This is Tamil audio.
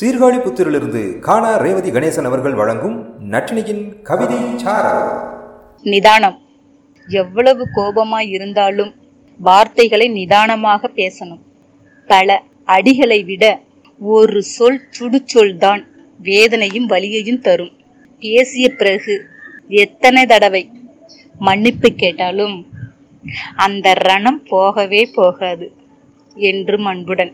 சீர்காழிபுத்தூரிலிருந்து காணா ரேவதி கணேசன் அவர்கள் வழங்கும் நட்டினியின் கவிதை நிதானம். எவ்வளவு கோபமாய் இருந்தாலும் வார்த்தைகளை நிதானமாக பேசணும். பல அடிகளை விட ஒரு சொல் சுடுச்சொல் தான் வேதனையும் வலியையும் தரும். பேசிய பிறகு எத்தனை தடவை மன்னிப்பு கேட்டாலும் அந்த ரணம் போகவே போகாது என்றும் அன்புடன்.